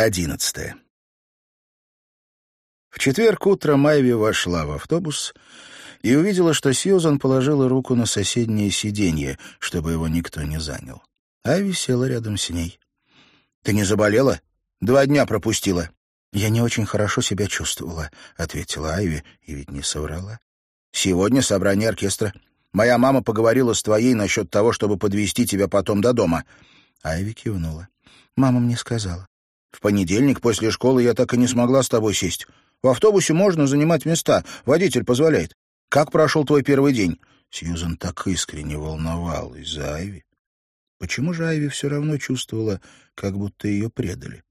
Одиннадцатое. В четверг утром Майви вошла в автобус и увидела, что Сьюзан положила руку на соседнее сиденье, чтобы его никто не занял. Айви села рядом с ней. «Ты не заболела? Два дня пропустила». «Я не очень хорошо себя чувствовала», — ответила Айви, и ведь не соврала. «Сегодня собрание оркестра. Моя мама поговорила с твоей насчет того, чтобы подвести тебя потом до дома». Айви кивнула. «Мама мне сказала». «В понедельник после школы я так и не смогла с тобой сесть. В автобусе можно занимать места, водитель позволяет. Как прошел твой первый день?» Сьюзан так искренне волновалась за Айви. Почему же Айви все равно чувствовала, как будто ее предали?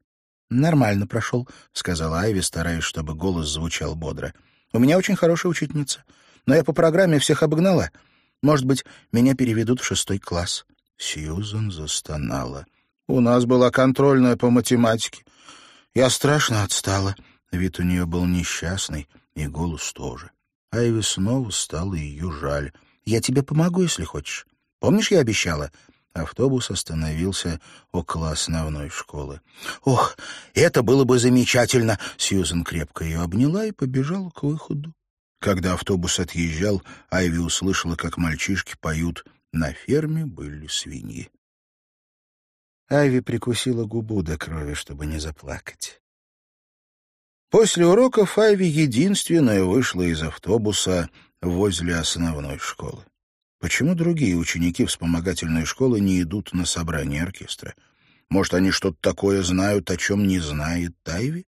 «Нормально прошел», — сказала Айви, стараясь, чтобы голос звучал бодро. «У меня очень хорошая учительница, но я по программе всех обогнала. Может быть, меня переведут в шестой класс». Сьюзан застонала. «У нас была контрольная по математике. Я страшно отстала». Вид у нее был несчастный, и голос тоже. Айви снова стало ее жаль. «Я тебе помогу, если хочешь. Помнишь, я обещала?» Автобус остановился около основной школы. «Ох, это было бы замечательно!» Сьюзен крепко ее обняла и побежала к выходу. Когда автобус отъезжал, Айви услышала, как мальчишки поют «На ферме были свиньи». Айви прикусила губу до крови, чтобы не заплакать. После уроков Айви единственная вышла из автобуса возле основной школы. Почему другие ученики вспомогательной школы не идут на собрание оркестра? Может, они что-то такое знают, о чем не знает Тайви?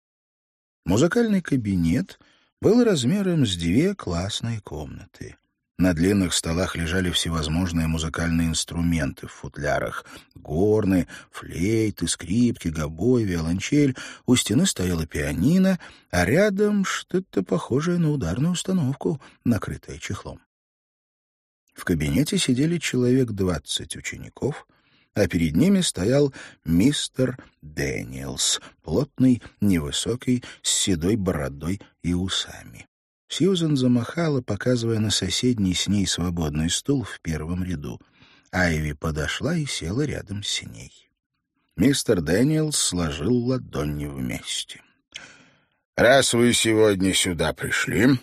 Музыкальный кабинет был размером с две классные комнаты. На длинных столах лежали всевозможные музыкальные инструменты в футлярах. Горны, флейты, скрипки, гобой, виолончель. У стены стояла пианино, а рядом что-то похожее на ударную установку, накрытое чехлом. В кабинете сидели человек двадцать учеников, а перед ними стоял мистер Дэниелс, плотный, невысокий, с седой бородой и усами. Сьюзен замахала, показывая на соседний с ней свободный стул в первом ряду. Айви подошла и села рядом с ней. Мистер Дэниелс сложил ладони вместе. «Раз вы сегодня сюда пришли,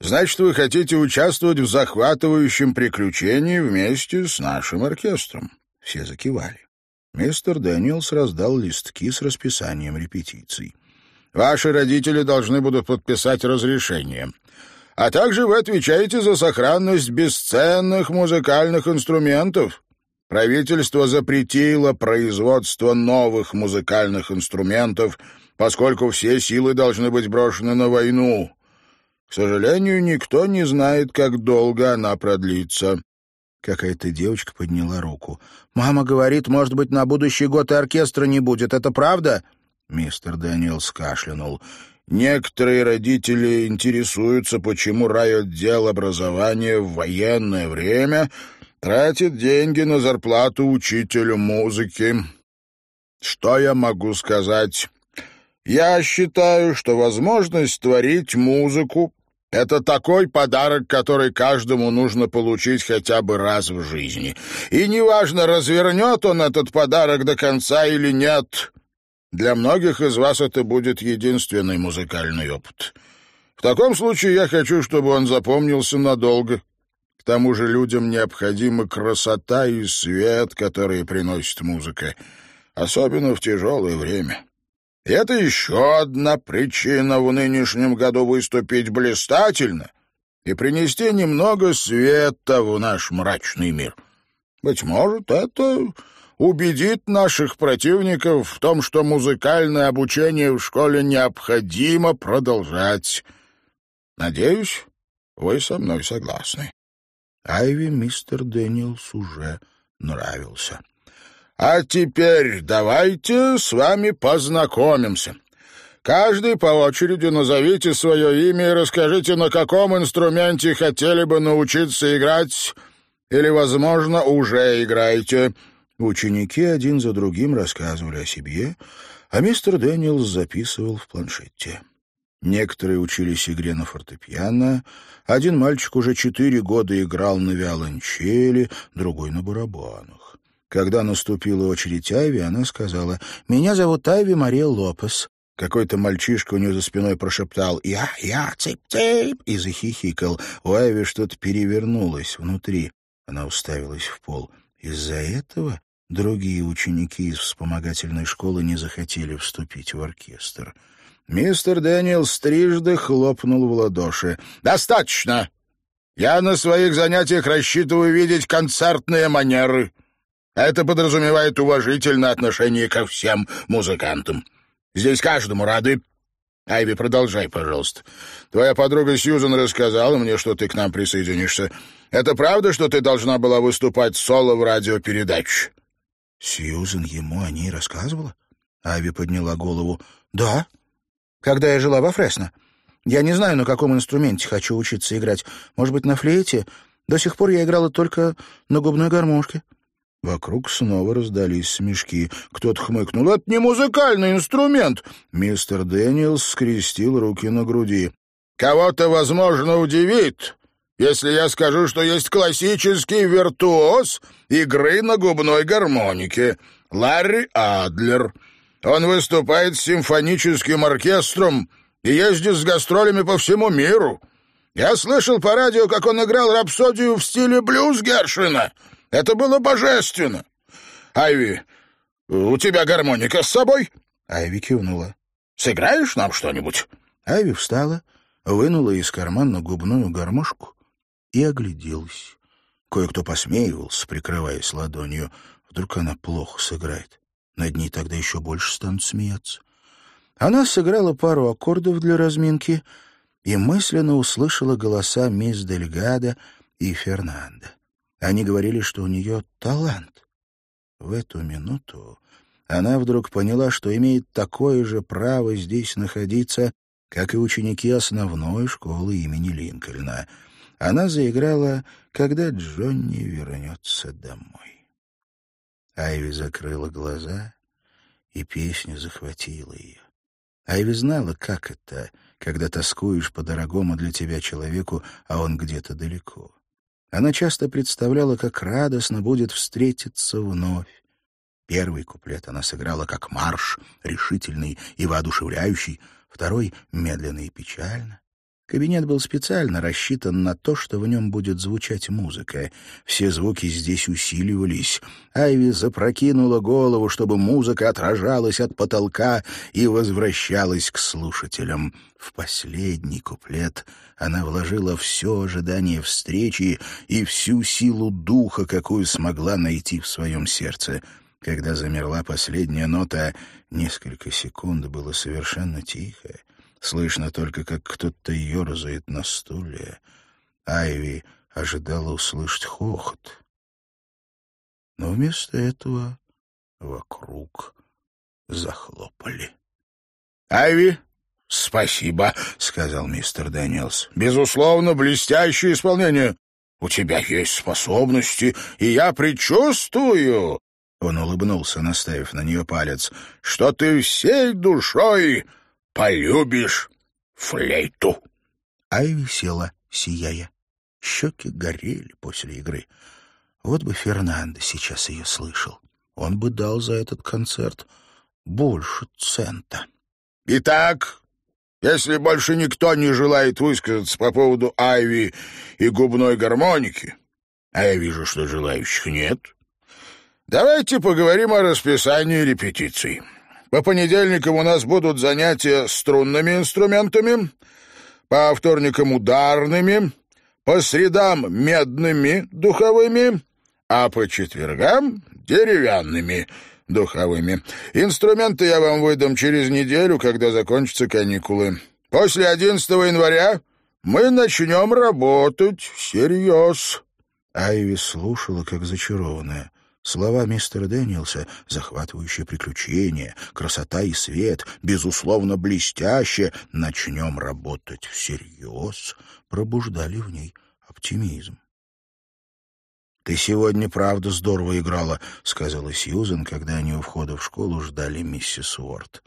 значит, вы хотите участвовать в захватывающем приключении вместе с нашим оркестром». Все закивали. Мистер Дэниелс раздал листки с расписанием репетиций. Ваши родители должны будут подписать разрешение. А также вы отвечаете за сохранность бесценных музыкальных инструментов. Правительство запретило производство новых музыкальных инструментов, поскольку все силы должны быть брошены на войну. К сожалению, никто не знает, как долго она продлится. Какая-то девочка подняла руку. «Мама говорит, может быть, на будущий год и оркестра не будет. Это правда?» Мистер Дэниел скашлянул. Некоторые родители интересуются, почему райотдел образования в военное время тратит деньги на зарплату учителю музыки. Что я могу сказать? Я считаю, что возможность творить музыку — это такой подарок, который каждому нужно получить хотя бы раз в жизни. И неважно, развернет он этот подарок до конца или нет, для многих из вас это будет единственный музыкальный опыт. В таком случае я хочу, чтобы он запомнился надолго. К тому же людям необходима красота и свет, которые приносит музыка, особенно в тяжелое время. И это еще одна причина в нынешнем году выступить блистательно и принести немного света в наш мрачный мир. Быть может, это убедит наших противников в том, что музыкальное обучение в школе необходимо продолжать. Надеюсь, вы со мной согласны. Айви мистер Дэниелс уже нравился. А теперь давайте с вами познакомимся. Каждый по очереди назовите свое имя и расскажите, на каком инструменте хотели бы научиться играть или, возможно, уже играете. Ученики один за другим рассказывали о себе, а мистер Дэниелс записывал в планшете. Некоторые учились игре на фортепиано, один мальчик уже четыре года играл на виолончели, другой — на барабанах. Когда наступила очередь Айви, она сказала, «Меня зовут Айви Мария Лопес». Какой-то мальчишка у нее за спиной прошептал «Я, я, цып-цып!» и захихикал. У Айви что-то перевернулось внутри. Она уставилась в пол. Из-за этого другие ученики из вспомогательной школы не захотели вступить в оркестр. Мистер Дэниел трижды хлопнул в ладоши. «Достаточно! Я на своих занятиях рассчитываю видеть концертные манеры. Это подразумевает уважительное отношение ко всем музыкантам. Здесь каждому рады. Айви, продолжай, пожалуйста. Твоя подруга Сьюзан рассказала мне, что ты к нам присоединишься. Это правда, что ты должна была выступать соло в радиопередаче?» Сьюзан ему о ней рассказывала? Айви подняла голову. «Да, когда я жила во Фресно. Я не знаю, на каком инструменте хочу учиться играть. Может быть, на флейте? До сих пор я играла только на губной гармошке». Вокруг снова раздались смешки. Кто-то хмыкнул. «Это не музыкальный инструмент!» Мистер Дэниелс скрестил руки на груди. «Кого-то, возможно, удивит, если я скажу, что есть классический виртуоз игры на губной гармонике. Ларри Адлер. Он выступает с симфоническим оркестром и ездит с гастролями по всему миру. Я слышал по радио, как он играл рапсодию в стиле блюз Гершина». Это было божественно. Айви, у тебя гармоника с собой? Айви кивнула. Сыграешь нам что-нибудь? Айви встала, вынула из кармана губную гармошку и огляделась. Кое-кто посмеивался, прикрываясь ладонью. Вдруг она плохо сыграет. Над ней тогда еще больше станут смеяться. Она сыграла пару аккордов для разминки и мысленно услышала голоса мисс Дельгада и Фернанда. Они говорили, что у нее талант. В эту минуту она вдруг поняла, что имеет такое же право здесь находиться, как и ученики основной школы имени Линкольна. Она заиграла «Когда Джонни вернется домой». Айви закрыла глаза, и песня захватила ее. Айви знала, как это, когда тоскуешь по дорогому для тебя человеку, а он где-то далеко. Она часто представляла, как радостно будет встретиться вновь. Первый куплет она сыграла как марш, решительный и воодушевляющий, второй — медленно и печально. Кабинет был специально рассчитан на то, что в нем будет звучать музыка. Все звуки здесь усиливались. Айви запрокинула голову, чтобы музыка отражалась от потолка и возвращалась к слушателям. В последний куплет она вложила все ожидание встречи и всю силу духа, какую смогла найти в своем сердце. Когда замерла последняя нота, несколько секунд было совершенно тихо. Слышно только, как кто-то ерзает на стуле. Айви ожидала услышать хохот. Но вместо этого вокруг захлопали. «Айви, спасибо», — сказал мистер Дэниелс. «Безусловно, блестящее исполнение. У тебя есть способности, и я предчувствую...» Он улыбнулся, наставив на нее палец, — что ты всей душой полюбишь флейту. Айви села, сияя. Щеки горели после игры. Вот бы Фернандо сейчас ее слышал. Он бы дал за этот концерт больше цента. «Итак, если больше никто не желает высказаться по поводу Айви и губной гармоники, а я вижу, что желающих нет, давайте поговорим о расписании репетиций». По понедельникам у нас будут занятия струнными инструментами, по вторникам ударными, по средам медными духовыми, а по четвергам деревянными духовыми. Инструменты я вам выдам через неделю, когда закончатся каникулы. После 11 января мы начнем работать всерьез. Айви слушала, как зачарованная. Слова мистера Дэниелса «захватывающее приключение», «красота и свет», «безусловно блестяще», «начнем работать всерьез» пробуждали в ней оптимизм. «Ты сегодня, правда, здорово играла», — сказала Сьюзен, когда они у входа в школу ждали миссис Уорд.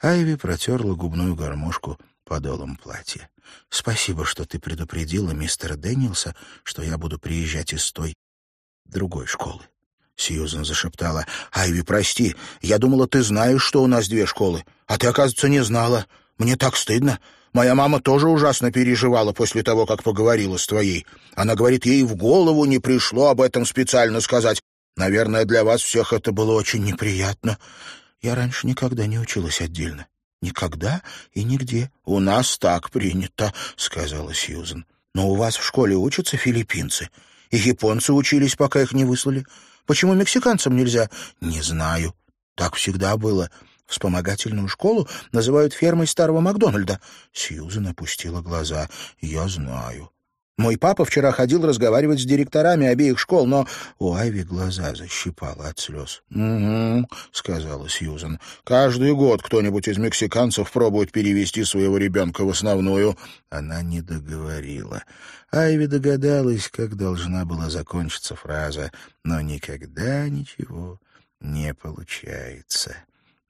Айви протерла губную гармошку подолом платья. «Спасибо, что ты предупредила мистера Дэниелса, что я буду приезжать из той другой школы. Сьюзен зашептала. «Айви, прости, я думала, ты знаешь, что у нас две школы, а ты, оказывается, не знала. Мне так стыдно. Моя мама тоже ужасно переживала после того, как поговорила с твоей. Она говорит, ей в голову не пришло об этом специально сказать. Наверное, для вас всех это было очень неприятно. Я раньше никогда не училась отдельно. Никогда и нигде. У нас так принято, сказала Сьюзен. Но у вас в школе учатся филиппинцы, и японцы учились, пока их не выслали. Почему мексиканцам нельзя? Не знаю. Так всегда было. Вспомогательную школу называют фермой старого Макдональда. Сьюзен опустила глаза. Я знаю. Мой папа вчера ходил разговаривать с директорами обеих школ, но у Айви глаза защипало от слез. «Угу», — сказала Сьюзен. «Каждый год кто-нибудь из мексиканцев пробует перевести своего ребенка в основную». Она не договорила. Айви догадалась, как должна была закончиться фраза, но никогда ничего не получается.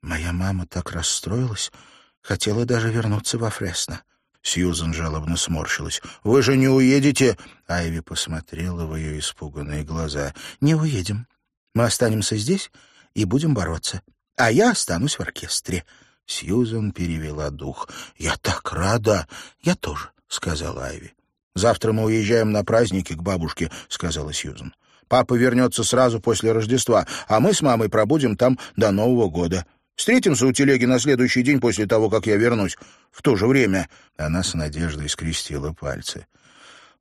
Моя мама так расстроилась, хотела даже вернуться во Фресно. Сьюзен жалобно сморщилась. «Вы же не уедете?» Айви посмотрела в ее испуганные глаза. «Не уедем. Мы останемся здесь и будем бороться. А я останусь в оркестре». Сьюзен перевела дух. «Я так рада!» «Я тоже», — сказала Айви. «Завтра мы уезжаем на праздники к бабушке», — сказала Сьюзен. «Папа вернется сразу после Рождества, а мы с мамой пробудем там до Нового года. Встретимся у телеги на следующий день после того, как я вернусь. В то же время...» Она с надеждой скрестила пальцы.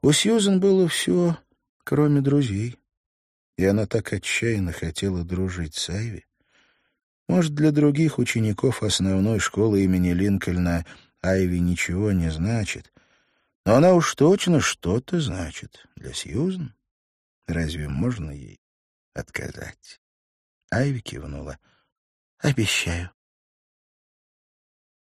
У Сьюзен было все, кроме друзей. И она так отчаянно хотела дружить с Айви. Может, для других учеников основной школы имени Линкольна Айви ничего не значит. Но она уж точно что-то значит для Сьюзен. Разве можно ей отказать? Айви кивнула. Обещаю.